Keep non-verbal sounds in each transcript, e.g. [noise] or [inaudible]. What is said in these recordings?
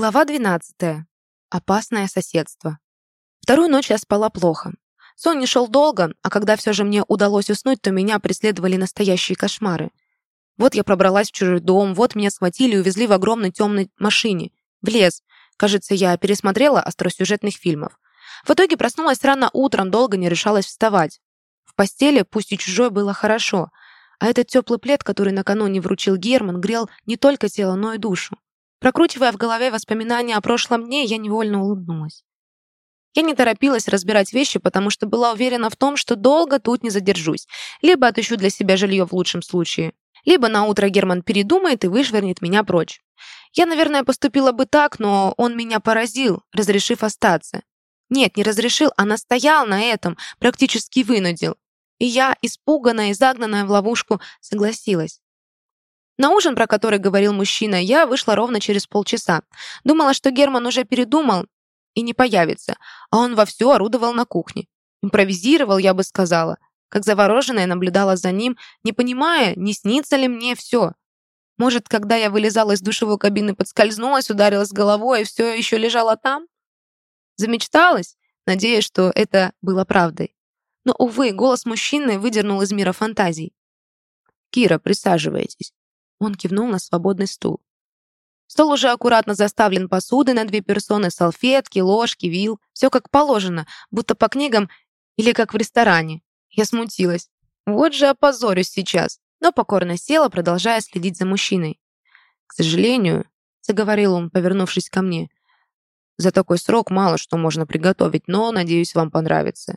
Глава 12. Опасное соседство. Вторую ночь я спала плохо. Сон не шел долго, а когда все же мне удалось уснуть, то меня преследовали настоящие кошмары. Вот я пробралась в чужой дом, вот меня схватили и увезли в огромной темной машине. В лес. Кажется, я пересмотрела остросюжетных фильмов. В итоге проснулась рано утром, долго не решалась вставать. В постели, пусть и чужой, было хорошо. А этот теплый плед, который накануне вручил Герман, грел не только тело, но и душу. Прокручивая в голове воспоминания о прошлом дне, я невольно улыбнулась. Я не торопилась разбирать вещи, потому что была уверена в том, что долго тут не задержусь. Либо отыщу для себя жилье в лучшем случае, либо на утро Герман передумает и вышвырнет меня прочь. Я, наверное, поступила бы так, но он меня поразил, разрешив остаться. Нет, не разрешил, а настоял на этом, практически вынудил. И я, испуганная и загнанная в ловушку, согласилась. На ужин, про который говорил мужчина, я вышла ровно через полчаса. Думала, что Герман уже передумал и не появится, а он вовсю орудовал на кухне. Импровизировал, я бы сказала. Как завороженная наблюдала за ним, не понимая, не снится ли мне все. Может, когда я вылезала из душевой кабины, подскользнулась, ударилась головой и все еще лежала там? Замечталась, надеясь, что это было правдой. Но, увы, голос мужчины выдернул из мира фантазий. «Кира, присаживайтесь. Он кивнул на свободный стул. Стол уже аккуратно заставлен посудой на две персоны, салфетки, ложки, вил. Все как положено, будто по книгам или как в ресторане. Я смутилась. Вот же опозорюсь сейчас. Но покорно села, продолжая следить за мужчиной. «К сожалению», — заговорил он, повернувшись ко мне, «за такой срок мало что можно приготовить, но, надеюсь, вам понравится.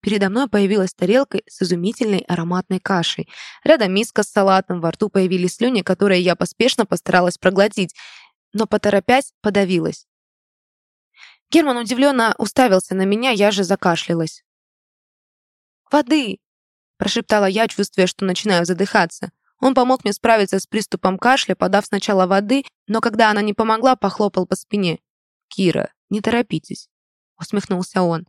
Передо мной появилась тарелка с изумительной ароматной кашей. Рядом миска с салатом, во рту появились слюни, которые я поспешно постаралась проглотить, но, поторопясь, подавилась. Герман удивленно уставился на меня, я же закашлялась. «Воды!» – прошептала я, чувствуя, что начинаю задыхаться. Он помог мне справиться с приступом кашля, подав сначала воды, но когда она не помогла, похлопал по спине. «Кира, не торопитесь», — усмехнулся он.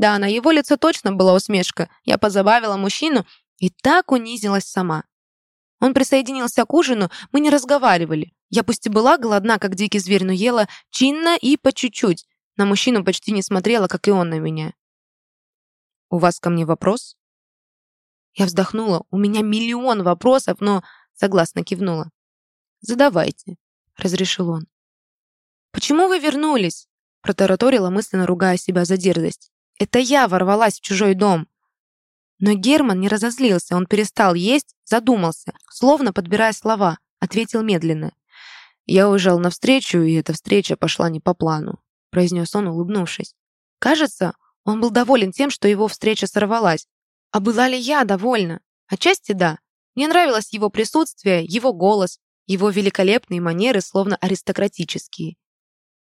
Да, на его лице точно была усмешка. Я позабавила мужчину и так унизилась сама. Он присоединился к ужину, мы не разговаривали. Я пусть и была голодна, как дикий зверь, но ела чинно и по чуть-чуть. На мужчину почти не смотрела, как и он на меня. «У вас ко мне вопрос?» Я вздохнула. У меня миллион вопросов, но согласно кивнула. «Задавайте», — разрешил он. «Почему вы вернулись?» Протараторила, мысленно ругая себя за дерзость. Это я ворвалась в чужой дом. Но Герман не разозлился, он перестал есть, задумался, словно подбирая слова, ответил медленно. «Я уезжал навстречу, и эта встреча пошла не по плану», произнес он, улыбнувшись. Кажется, он был доволен тем, что его встреча сорвалась. А была ли я довольна? Отчасти да. Мне нравилось его присутствие, его голос, его великолепные манеры, словно аристократические.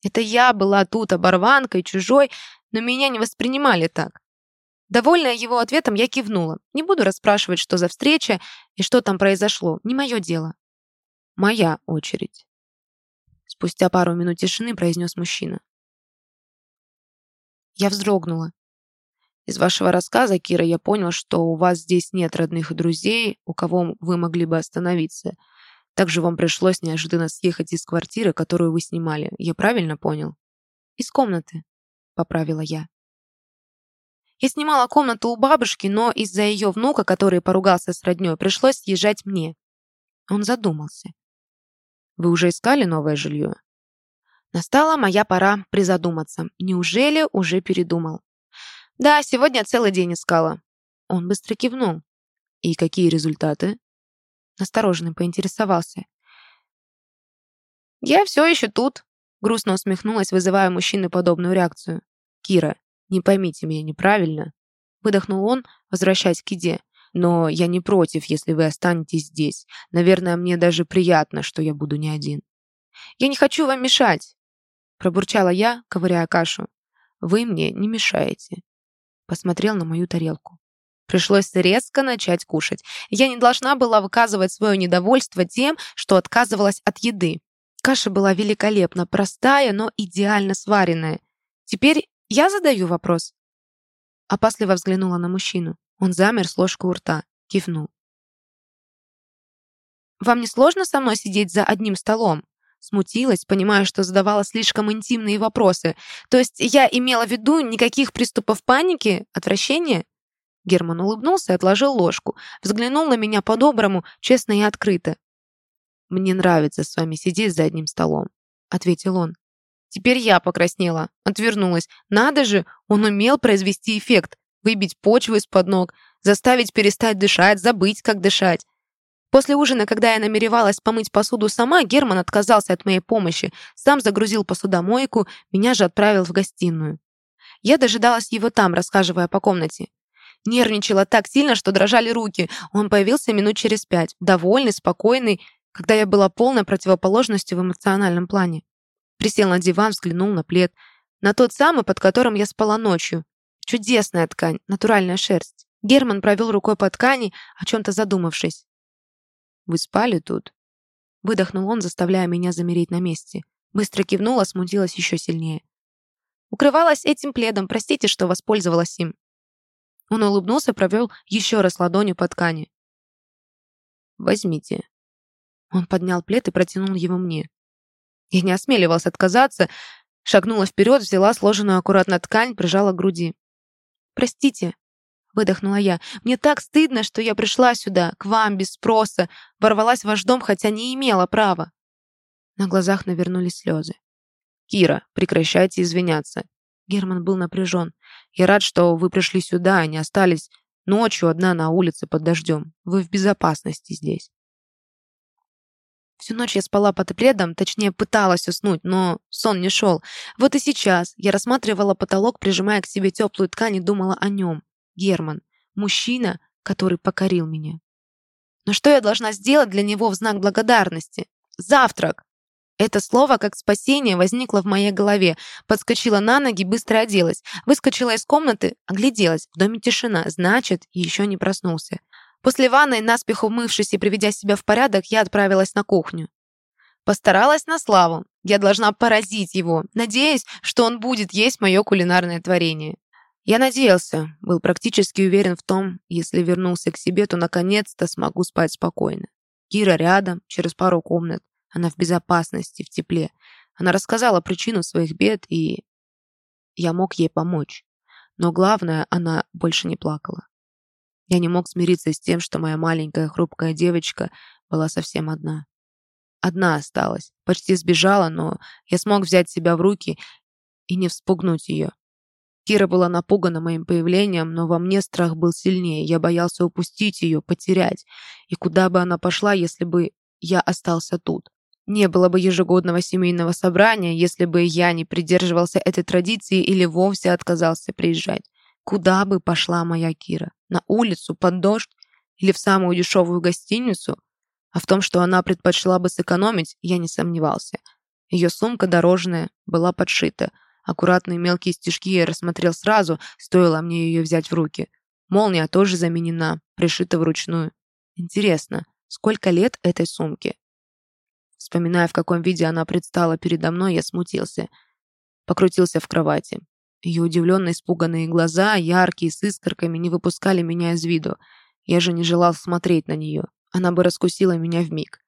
Это я была тут оборванкой, чужой, но меня не воспринимали так. Довольная его ответом, я кивнула. Не буду расспрашивать, что за встреча и что там произошло. Не мое дело. Моя очередь. Спустя пару минут тишины произнес мужчина. Я вздрогнула. Из вашего рассказа, Кира, я понял, что у вас здесь нет родных и друзей, у кого вы могли бы остановиться. Также вам пришлось неожиданно съехать из квартиры, которую вы снимали. Я правильно понял? Из комнаты, поправила я. Я снимала комнату у бабушки, но из-за ее внука, который поругался с роднёй, пришлось съезжать мне. Он задумался. Вы уже искали новое жилье? Настала моя пора призадуматься. Неужели уже передумал? Да, сегодня целый день искала. Он быстро кивнул. И какие результаты? Осторожно поинтересовался. «Я все еще тут», — грустно усмехнулась, вызывая мужчины подобную реакцию. «Кира, не поймите меня неправильно», — выдохнул он, возвращаясь к еде. «Но я не против, если вы останетесь здесь. Наверное, мне даже приятно, что я буду не один». «Я не хочу вам мешать», — пробурчала я, ковыряя кашу. «Вы мне не мешаете», — посмотрел на мою тарелку. Пришлось резко начать кушать. Я не должна была выказывать свое недовольство тем, что отказывалась от еды. Каша была великолепно простая, но идеально сваренная. Теперь я задаю вопрос. Опасливо взглянула на мужчину. Он замер с ложкой у рта, кивнул. «Вам не сложно со мной сидеть за одним столом?» Смутилась, понимая, что задавала слишком интимные вопросы. То есть я имела в виду никаких приступов паники, отвращения? Герман улыбнулся и отложил ложку. Взглянул на меня по-доброму, честно и открыто. «Мне нравится с вами сидеть за одним столом», — ответил он. Теперь я покраснела, отвернулась. Надо же, он умел произвести эффект, выбить почву из-под ног, заставить перестать дышать, забыть, как дышать. После ужина, когда я намеревалась помыть посуду сама, Герман отказался от моей помощи, сам загрузил посудомойку, меня же отправил в гостиную. Я дожидалась его там, рассказывая по комнате. Нервничала так сильно, что дрожали руки. Он появился минут через пять, довольный, спокойный, когда я была полной противоположностью в эмоциональном плане. Присел на диван, взглянул на плед, на тот самый, под которым я спала ночью. Чудесная ткань, натуральная шерсть. Герман провел рукой по ткани, о чем-то задумавшись. Вы спали тут?» Выдохнул он, заставляя меня замереть на месте. Быстро кивнула, смутилась еще сильнее. «Укрывалась этим пледом, простите, что воспользовалась им». Он улыбнулся, провел еще раз ладонью по ткани. «Возьмите». Он поднял плед и протянул его мне. Я не осмеливалась отказаться, шагнула вперед, взяла сложенную аккуратно ткань, прижала к груди. «Простите», выдохнула я. «Мне так стыдно, что я пришла сюда, к вам, без спроса, ворвалась в ваш дом, хотя не имела права». На глазах навернулись слезы. «Кира, прекращайте извиняться». Герман был напряжен. «Я рад, что вы пришли сюда, а не остались ночью одна на улице под дождем. Вы в безопасности здесь». Всю ночь я спала под пледом, точнее, пыталась уснуть, но сон не шел. Вот и сейчас я рассматривала потолок, прижимая к себе теплую ткань и думала о нем. Герман, мужчина, который покорил меня. Но что я должна сделать для него в знак благодарности? Завтрак! Это слово, как спасение, возникло в моей голове. Подскочила на ноги, быстро оделась. Выскочила из комнаты, огляделась. В доме тишина, значит, еще не проснулся. После ванной, наспех умывшись и приведя себя в порядок, я отправилась на кухню. Постаралась на славу. Я должна поразить его, надеясь, что он будет есть мое кулинарное творение. Я надеялся, был практически уверен в том, если вернулся к себе, то наконец-то смогу спать спокойно. Кира рядом, через пару комнат. Она в безопасности, в тепле. Она рассказала причину своих бед, и я мог ей помочь. Но главное, она больше не плакала. Я не мог смириться с тем, что моя маленькая хрупкая девочка была совсем одна. Одна осталась, почти сбежала, но я смог взять себя в руки и не вспугнуть ее. Кира была напугана моим появлением, но во мне страх был сильнее. Я боялся упустить ее, потерять. И куда бы она пошла, если бы я остался тут? Не было бы ежегодного семейного собрания, если бы я не придерживался этой традиции или вовсе отказался приезжать. Куда бы пошла моя Кира? На улицу, под дождь? Или в самую дешевую гостиницу? А в том, что она предпочла бы сэкономить, я не сомневался. Ее сумка дорожная была подшита – Аккуратные мелкие стежки я рассмотрел сразу, стоило мне ее взять в руки. Молния тоже заменена, пришита вручную. Интересно, сколько лет этой сумке? Вспоминая, в каком виде она предстала передо мной, я смутился. Покрутился в кровати. Ее удивленно испуганные глаза, яркие, с искорками, не выпускали меня из виду. Я же не желал смотреть на нее. Она бы раскусила меня в миг.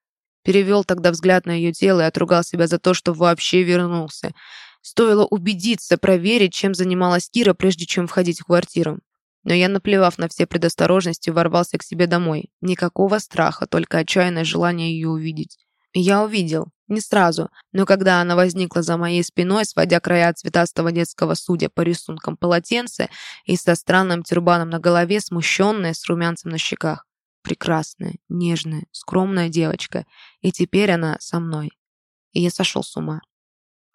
Перевел тогда взгляд на ее тело и отругал себя за то, что вообще вернулся. Стоило убедиться, проверить, чем занималась Кира, прежде чем входить в квартиру. Но я, наплевав на все предосторожности, ворвался к себе домой. Никакого страха, только отчаянное желание ее увидеть. Я увидел. Не сразу, но когда она возникла за моей спиной, сводя края цветастого детского судя по рисункам полотенца и со странным тюрбаном на голове, смущенная, с румянцем на щеках. Прекрасная, нежная, скромная девочка. И теперь она со мной. И я сошел с ума.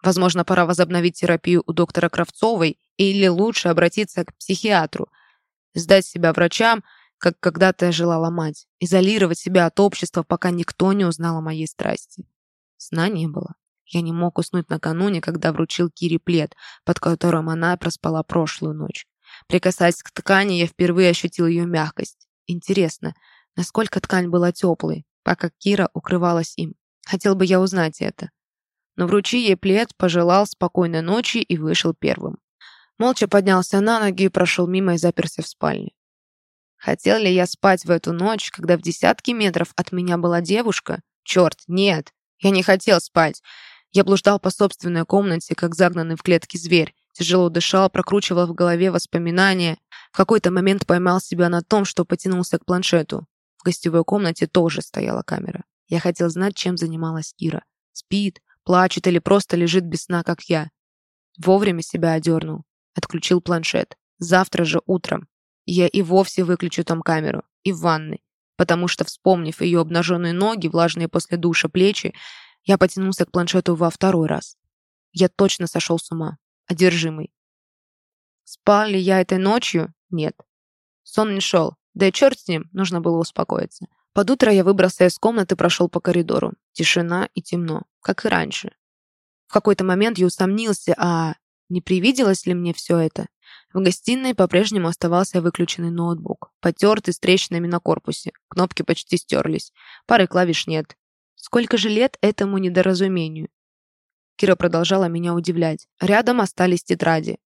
Возможно, пора возобновить терапию у доктора Кравцовой или лучше обратиться к психиатру. Сдать себя врачам, как когда-то желала мать. Изолировать себя от общества, пока никто не узнал о моей страсти. Сна не было. Я не мог уснуть накануне, когда вручил Кире плед, под которым она проспала прошлую ночь. Прикасаясь к ткани, я впервые ощутил ее мягкость. Интересно, насколько ткань была теплой, пока Кира укрывалась им. Хотел бы я узнать это но вручи ей плед, пожелал спокойной ночи и вышел первым. Молча поднялся на ноги и прошел мимо и заперся в спальне. Хотел ли я спать в эту ночь, когда в десятки метров от меня была девушка? Черт, нет! Я не хотел спать. Я блуждал по собственной комнате, как загнанный в клетке зверь. Тяжело дышал, прокручивал в голове воспоминания. В какой-то момент поймал себя на том, что потянулся к планшету. В гостевой комнате тоже стояла камера. Я хотел знать, чем занималась Ира. Спит, плачет или просто лежит без сна, как я. Вовремя себя одернул. Отключил планшет. Завтра же утром. Я и вовсе выключу там камеру. И в ванной. Потому что, вспомнив ее обнаженные ноги, влажные после душа плечи, я потянулся к планшету во второй раз. Я точно сошел с ума. Одержимый. Спал ли я этой ночью? Нет. Сон не шел. Да и черт с ним, нужно было успокоиться. Под утро я выбрался из комнаты, прошел по коридору. Тишина и темно, как и раньше. В какой-то момент я усомнился, а не привиделось ли мне все это? В гостиной по-прежнему оставался выключенный ноутбук, потертый с трещинами на корпусе. Кнопки почти стерлись. Пары клавиш нет. Сколько же лет этому недоразумению? Кира продолжала меня удивлять. Рядом остались тетради.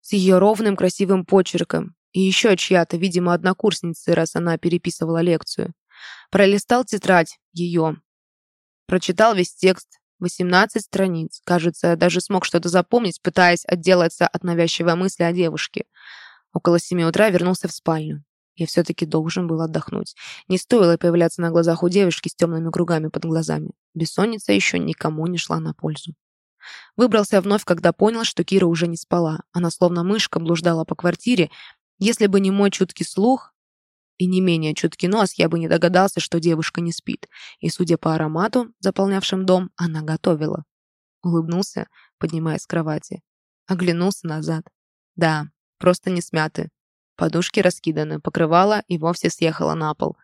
С ее ровным красивым почерком. И еще чья-то, видимо, однокурсница, раз она переписывала лекцию. Пролистал тетрадь ее. Прочитал весь текст. 18 страниц. Кажется, даже смог что-то запомнить, пытаясь отделаться от навязчивой мысли о девушке. Около семи утра вернулся в спальню. Я все-таки должен был отдохнуть. Не стоило появляться на глазах у девушки с темными кругами под глазами. Бессонница еще никому не шла на пользу. Выбрался вновь, когда понял, что Кира уже не спала. Она словно мышка блуждала по квартире. Если бы не мой чуткий слух и не менее чуткий нос, я бы не догадался, что девушка не спит. И, судя по аромату, заполнявшим дом, она готовила. Улыбнулся, поднимаясь с кровати. Оглянулся назад. Да, просто не смяты. Подушки раскиданы, покрывало и вовсе съехало на пол.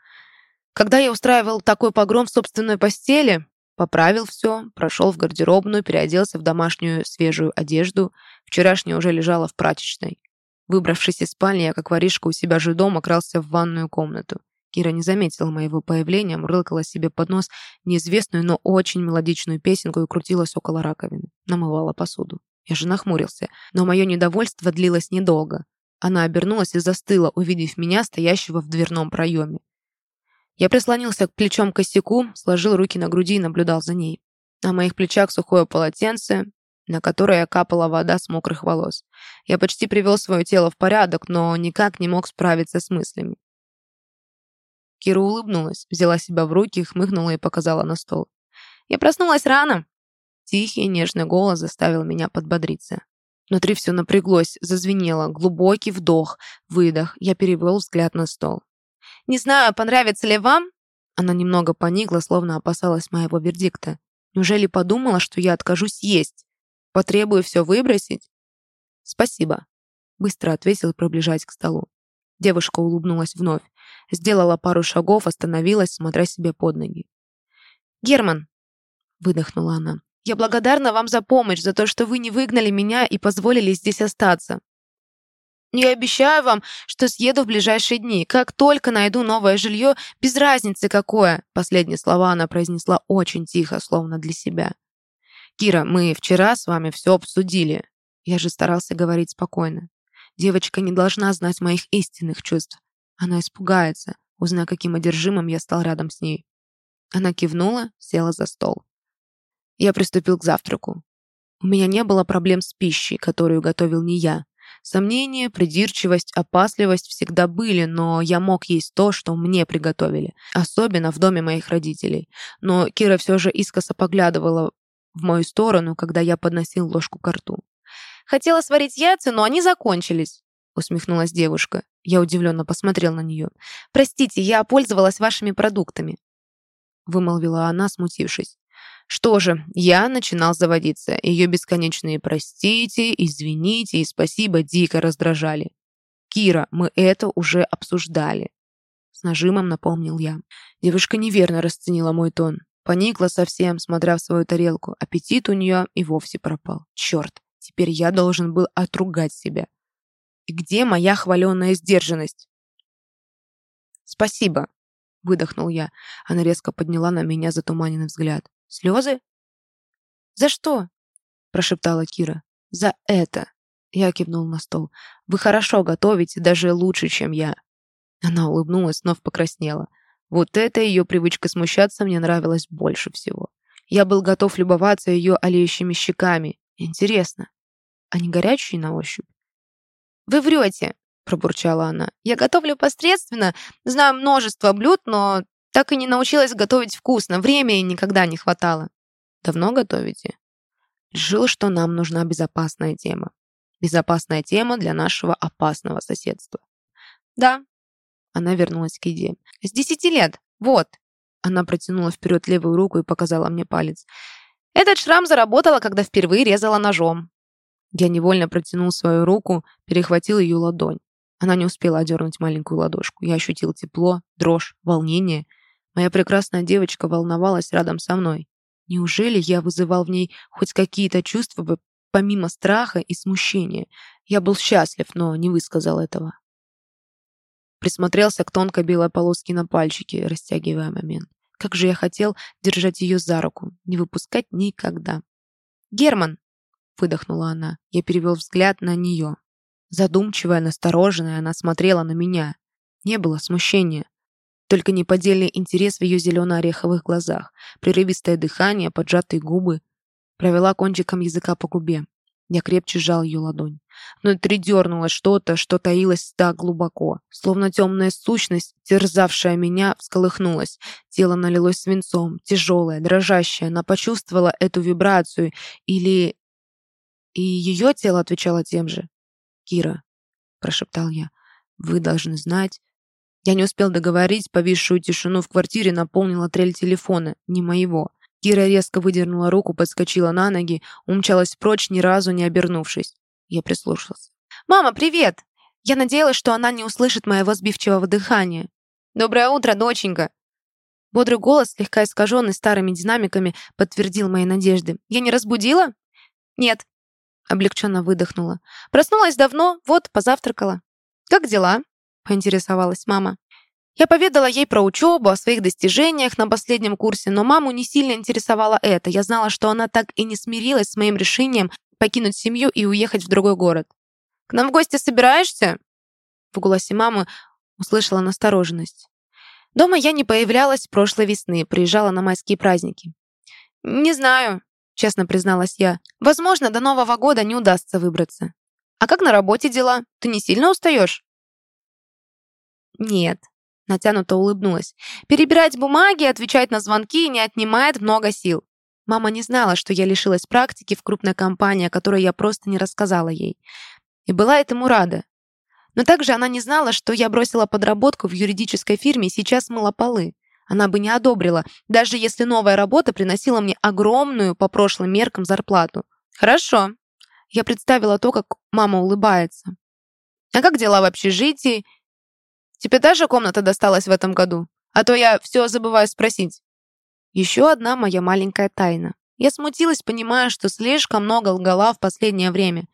Когда я устраивал такой погром в собственной постели, поправил все, прошел в гардеробную, переоделся в домашнюю свежую одежду. Вчерашняя уже лежала в прачечной. Выбравшись из спальни, я, как воришка у себя же дома, крался в ванную комнату. Кира не заметила моего появления, мурлыкала себе под нос неизвестную, но очень мелодичную песенку и крутилась около раковины. Намывала посуду. Я же нахмурился, но мое недовольство длилось недолго. Она обернулась и застыла, увидев меня, стоящего в дверном проеме. Я прислонился к плечом к косяку, сложил руки на груди и наблюдал за ней. На моих плечах сухое полотенце, на которое капала вода с мокрых волос. Я почти привел свое тело в порядок, но никак не мог справиться с мыслями. Кира улыбнулась, взяла себя в руки, хмыкнула и показала на стол. «Я проснулась рано!» Тихий, нежный голос заставил меня подбодриться. Внутри все напряглось, зазвенело. Глубокий вдох, выдох. Я перевел взгляд на стол. «Не знаю, понравится ли вам?» Она немного поникла, словно опасалась моего вердикта. Неужели подумала, что я откажусь есть? Потребую все выбросить? «Спасибо», — быстро ответил, приближаясь к столу. Девушка улыбнулась вновь. Сделала пару шагов, остановилась, смотря себе под ноги. «Герман!» — выдохнула она. Я благодарна вам за помощь, за то, что вы не выгнали меня и позволили здесь остаться. Я обещаю вам, что съеду в ближайшие дни. Как только найду новое жилье, без разницы какое. Последние слова она произнесла очень тихо, словно для себя. Кира, мы вчера с вами все обсудили. Я же старался говорить спокойно. Девочка не должна знать моих истинных чувств. Она испугается, узнав, каким одержимым я стал рядом с ней. Она кивнула, села за стол. Я приступил к завтраку. У меня не было проблем с пищей, которую готовил не я. Сомнения, придирчивость, опасливость всегда были, но я мог есть то, что мне приготовили, особенно в доме моих родителей. Но Кира все же искоса поглядывала в мою сторону, когда я подносил ложку к рту. «Хотела сварить яйца, но они закончились», — усмехнулась девушка. Я удивленно посмотрел на нее. «Простите, я пользовалась вашими продуктами», — вымолвила она, смутившись. Что же, я начинал заводиться. Ее бесконечные «простите», «извините» и «спасибо» дико раздражали. «Кира, мы это уже обсуждали». С нажимом напомнил я. Девушка неверно расценила мой тон. Поникла совсем, смотря в свою тарелку. Аппетит у нее и вовсе пропал. Черт, теперь я должен был отругать себя. И где моя хваленая сдержанность? «Спасибо», — выдохнул я. Она резко подняла на меня затуманенный взгляд. Слезы? За что? Прошептала Кира. За это. Я кивнул на стол. Вы хорошо готовите, даже лучше, чем я. Она улыбнулась, но покраснела. Вот эта ее привычка смущаться мне нравилась больше всего. Я был готов любоваться ее олеющими щеками. Интересно, они горячие на ощупь? «Вы врете», — пробурчала она. «Я готовлю посредственно, знаю множество блюд, но так и не научилась готовить вкусно. Времени никогда не хватало». «Давно готовите?» Решила, что нам нужна безопасная тема. Безопасная тема для нашего опасного соседства. «Да». Она вернулась к еде. «С десяти лет. Вот». Она протянула вперед левую руку и показала мне палец. «Этот шрам заработала, когда впервые резала ножом». Я невольно протянул свою руку, перехватил ее ладонь. Она не успела одернуть маленькую ладошку. Я ощутил тепло, дрожь, волнение. Моя прекрасная девочка волновалась рядом со мной. Неужели я вызывал в ней хоть какие-то чувства, помимо страха и смущения? Я был счастлив, но не высказал этого. Присмотрелся к тонкой белой полоске на пальчике, растягивая момент. Как же я хотел держать ее за руку, не выпускать никогда. «Герман!» выдохнула она. Я перевел взгляд на нее. Задумчивая, настороженная, она смотрела на меня. Не было смущения. Только неподдельный интерес в ее зелено-ореховых глазах, прерывистое дыхание, поджатые губы. Провела кончиком языка по губе. Я крепче сжал ее ладонь. Внутри дернулось что-то, что таилось так глубоко. Словно темная сущность, терзавшая меня, всколыхнулась. Тело налилось свинцом, тяжелое, дрожащее. Она почувствовала эту вибрацию или и ее тело отвечало тем же. «Кира», — прошептал я, — «вы должны знать...» Я не успел договорить, повисшую тишину в квартире наполнила трель телефона, не моего. Кира резко выдернула руку, подскочила на ноги, умчалась прочь, ни разу не обернувшись. Я прислушался. «Мама, привет!» Я надеялась, что она не услышит моего сбивчивого дыхания. «Доброе утро, доченька!» Бодрый голос, слегка искаженный старыми динамиками, подтвердил мои надежды. «Я не разбудила?» «Нет», Облегченно выдохнула. Проснулась давно, вот, позавтракала. «Как дела?» — поинтересовалась мама. Я поведала ей про учебу, о своих достижениях на последнем курсе, но маму не сильно интересовало это. Я знала, что она так и не смирилась с моим решением покинуть семью и уехать в другой город. «К нам в гости собираешься?» В голосе мамы услышала настороженность. Дома я не появлялась прошлой весны, приезжала на майские праздники. «Не знаю», честно призналась я. Возможно, до Нового года не удастся выбраться. А как на работе дела? Ты не сильно устаешь? Нет, натянуто улыбнулась. Перебирать бумаги, отвечать на звонки не отнимает много сил. Мама не знала, что я лишилась практики в крупной компании, о которой я просто не рассказала ей. И была этому рада. Но также она не знала, что я бросила подработку в юридической фирме и сейчас мыла полы. Она бы не одобрила, даже если новая работа приносила мне огромную по прошлым меркам зарплату. Хорошо. Я представила то, как мама улыбается. А как дела в общежитии? Тебе та же комната досталась в этом году? А то я все забываю спросить. Еще одна моя маленькая тайна. Я смутилась, понимая, что слишком много лгала в последнее время.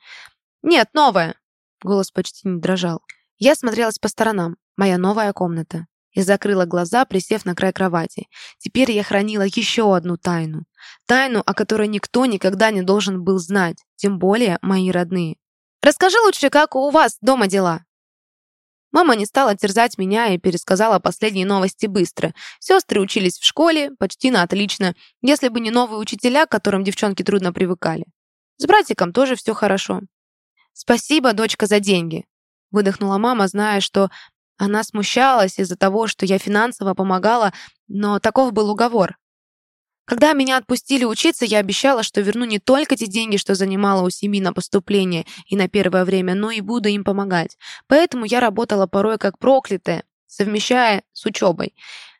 «Нет, новая!» Голос почти не дрожал. Я смотрелась по сторонам. Моя новая комната. Я закрыла глаза, присев на край кровати. Теперь я хранила еще одну тайну. Тайну, о которой никто никогда не должен был знать, тем более мои родные. «Расскажи лучше, как у вас дома дела?» Мама не стала терзать меня и пересказала последние новости быстро. Сестры учились в школе, почти на отлично, если бы не новые учителя, к которым девчонки трудно привыкали. С братиком тоже все хорошо. «Спасибо, дочка, за деньги», — выдохнула мама, зная, что она смущалась из-за того, что я финансово помогала, но таков был уговор. Когда меня отпустили учиться, я обещала, что верну не только те деньги, что занимала у семьи на поступление и на первое время, но и буду им помогать. Поэтому я работала порой как проклятая, совмещая с учебой.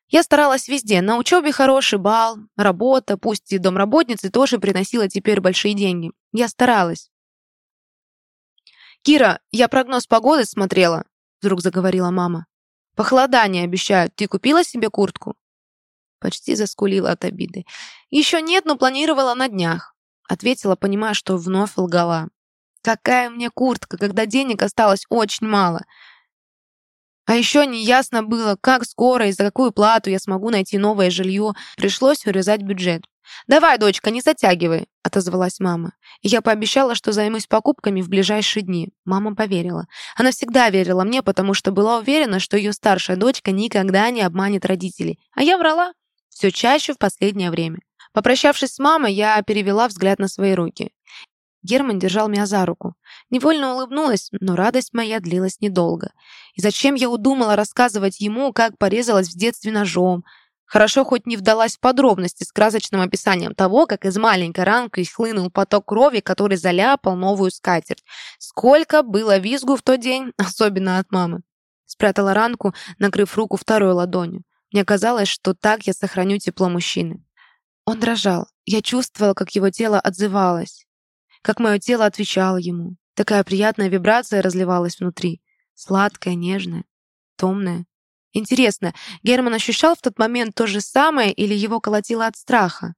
Я старалась везде. На учебе хороший бал, работа, пусть и домработницы тоже приносила теперь большие деньги. Я старалась. «Кира, я прогноз погоды смотрела вдруг заговорила мама. Похолодание обещают. Ты купила себе куртку? Почти заскулила от обиды. Еще нет, но планировала на днях. Ответила, понимая, что вновь лгала. Какая мне куртка, когда денег осталось очень мало. А еще неясно было, как скоро и за какую плату я смогу найти новое жилье. Пришлось урезать бюджет. «Давай, дочка, не затягивай», — отозвалась мама. Я пообещала, что займусь покупками в ближайшие дни. Мама поверила. Она всегда верила мне, потому что была уверена, что ее старшая дочка никогда не обманет родителей. А я врала. Все чаще в последнее время. Попрощавшись с мамой, я перевела взгляд на свои руки. Герман держал меня за руку. Невольно улыбнулась, но радость моя длилась недолго. И зачем я удумала рассказывать ему, как порезалась в детстве ножом? Хорошо хоть не вдалась в подробности с красочным описанием того, как из маленькой ранки хлынул поток крови, который заляпал новую скатерть. Сколько было визгу в тот день, [laughs] особенно от мамы. Спрятала ранку, накрыв руку второй ладонью. Мне казалось, что так я сохраню тепло мужчины. Он дрожал. Я чувствовала, как его тело отзывалось как мое тело отвечало ему. Такая приятная вибрация разливалась внутри. Сладкая, нежная, томная. Интересно, Герман ощущал в тот момент то же самое или его колотило от страха?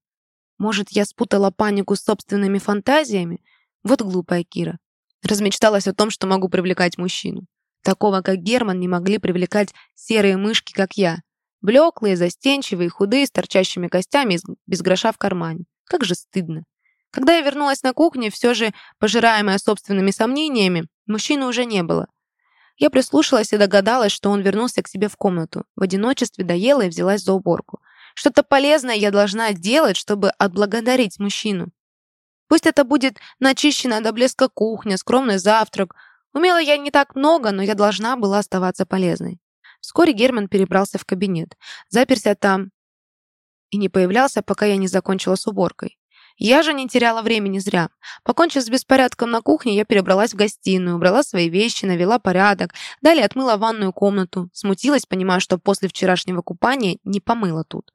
Может, я спутала панику с собственными фантазиями? Вот глупая Кира. Размечталась о том, что могу привлекать мужчину. Такого, как Герман, не могли привлекать серые мышки, как я. Блеклые, застенчивые, худые, с торчащими костями, без гроша в кармане. Как же стыдно. Когда я вернулась на кухню, все же, пожираемая собственными сомнениями, мужчины уже не было. Я прислушалась и догадалась, что он вернулся к себе в комнату. В одиночестве доела и взялась за уборку. Что-то полезное я должна делать, чтобы отблагодарить мужчину. Пусть это будет начищенная до блеска кухня, скромный завтрак. Умела я не так много, но я должна была оставаться полезной. Вскоре Герман перебрался в кабинет, заперся там и не появлялся, пока я не закончила с уборкой. Я же не теряла времени зря. Покончив с беспорядком на кухне, я перебралась в гостиную, убрала свои вещи, навела порядок, далее отмыла ванную комнату, смутилась, понимая, что после вчерашнего купания не помыла тут.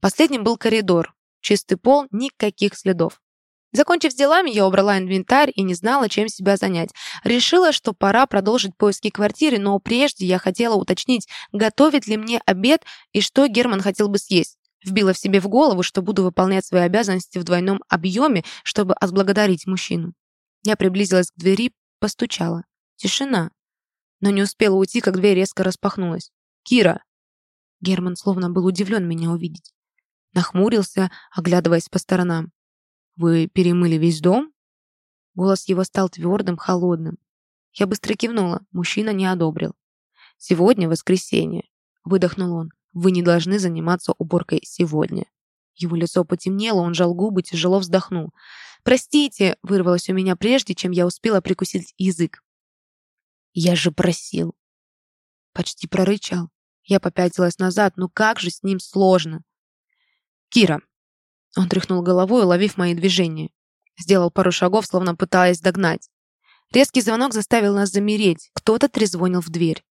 Последним был коридор. Чистый пол, никаких следов. Закончив с делами, я убрала инвентарь и не знала, чем себя занять. Решила, что пора продолжить поиски квартиры, но прежде я хотела уточнить, готовит ли мне обед и что Герман хотел бы съесть. Вбила в себе в голову, что буду выполнять свои обязанности в двойном объеме, чтобы отблагодарить мужчину. Я приблизилась к двери, постучала. Тишина. Но не успела уйти, как дверь резко распахнулась. «Кира!» Герман словно был удивлен меня увидеть. Нахмурился, оглядываясь по сторонам. «Вы перемыли весь дом?» Голос его стал твердым, холодным. Я быстро кивнула. Мужчина не одобрил. «Сегодня воскресенье», — выдохнул он. Вы не должны заниматься уборкой сегодня». Его лицо потемнело, он жал губы, тяжело вздохнул. «Простите!» — вырвалось у меня прежде, чем я успела прикусить язык. «Я же просил!» Почти прорычал. Я попятилась назад, но как же с ним сложно. «Кира!» Он тряхнул головой, уловив мои движения. Сделал пару шагов, словно пытаясь догнать. Резкий звонок заставил нас замереть. Кто-то трезвонил в дверь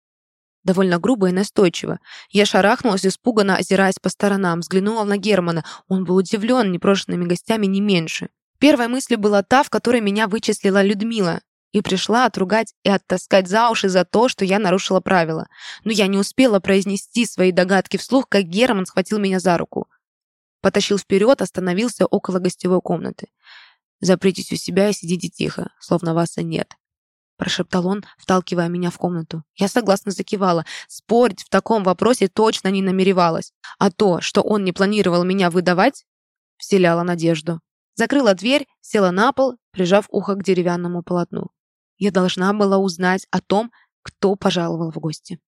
довольно грубо и настойчиво. Я шарахнулась, испуганно озираясь по сторонам, взглянула на Германа. Он был удивлен непрошенными гостями не меньше. Первой мыслью была та, в которой меня вычислила Людмила, и пришла отругать и оттаскать за уши за то, что я нарушила правила. Но я не успела произнести свои догадки вслух, как Герман схватил меня за руку. Потащил вперед, остановился около гостевой комнаты. «Запритесь у себя и сидите тихо, словно вас и нет», прошептал он, вталкивая меня в комнату. Я согласно закивала. Спорить в таком вопросе точно не намеревалась. А то, что он не планировал меня выдавать, вселяло надежду. Закрыла дверь, села на пол, прижав ухо к деревянному полотну. Я должна была узнать о том, кто пожаловал в гости.